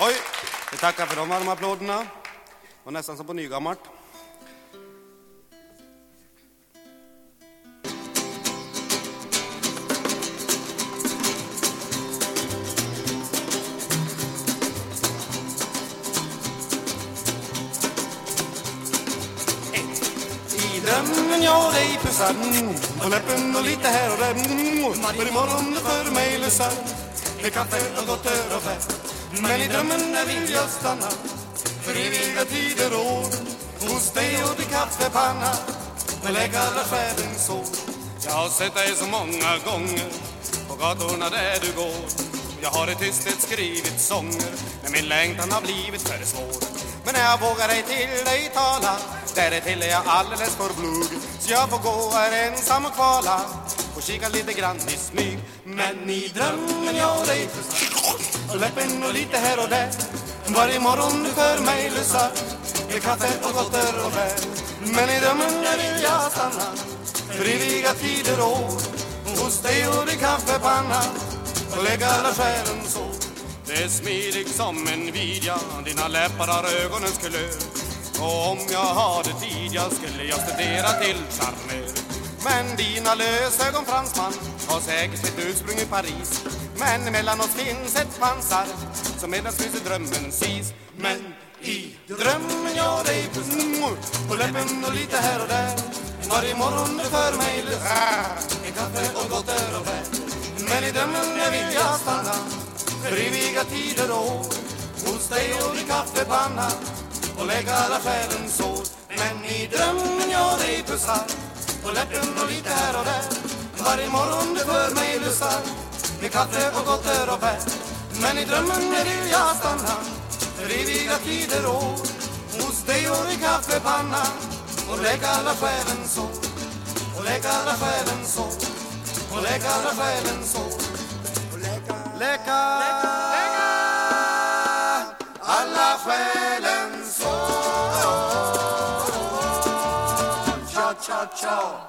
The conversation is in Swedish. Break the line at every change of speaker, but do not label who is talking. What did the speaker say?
Oj, vi tackar för de varma applåderna. Det var nästan som på nygammalt. I drömmen jag dig pussar mm, På läppen och lite här och där mm, För imorgon du för mig lussar Med kaffe och gott öl och fett men i drömmen där vill jag stanna För eviga tider år. Hos dig och din kaffepanna Och lägga alla själens sår Jag har sett dig så många gånger På gatorna där du går. Jag har i tysthet skrivit sånger Men min längtan har blivit för svår. Men när jag vågar ej till dig tala Där till är jag alldeles för blug Så jag får gå här ensam och kvala Och kika lite grann i smyg. Men i drömmen jag dig och läppen och lite här och där. Varje morgon du för mig lussar Med kaffe och gotter och bär. Men i drömmen där vill jag stanna För eviga tider och år Hos dig och din kaffepanna. Och lägga alla själens så. Det är smidigt som en vidja, dina läppar har ögonens kulör. Och om jag hade tid jag skulle jag studera till charmör Men dina lösögon fransman har säkert sitt ursprung i Paris. Men mellan oss finns ett pansar som medan finns i drömmens is Men i drömmen jag dig pussar på läppen och lite här och där. Varje morgon du för mig lussar en kaffe och gott öl och bär. Men i drömmen jag vill jag stanna för eviga tider och år Hos dig och din kaffepanna. Och lägga alla själens sår Men i drömmen jag dig pussar. På läppen och lite här och där. Varje morgon du för mig lussar med kaffe och gotter och bär Men i drömmen där vill jag stanna för eviga tider och år Hos dig och i kaffepannan, och lägga alla själen så. och lägga alla själen så. och lägga alla själens sår läka, alla själen så. Cha, cha, cha.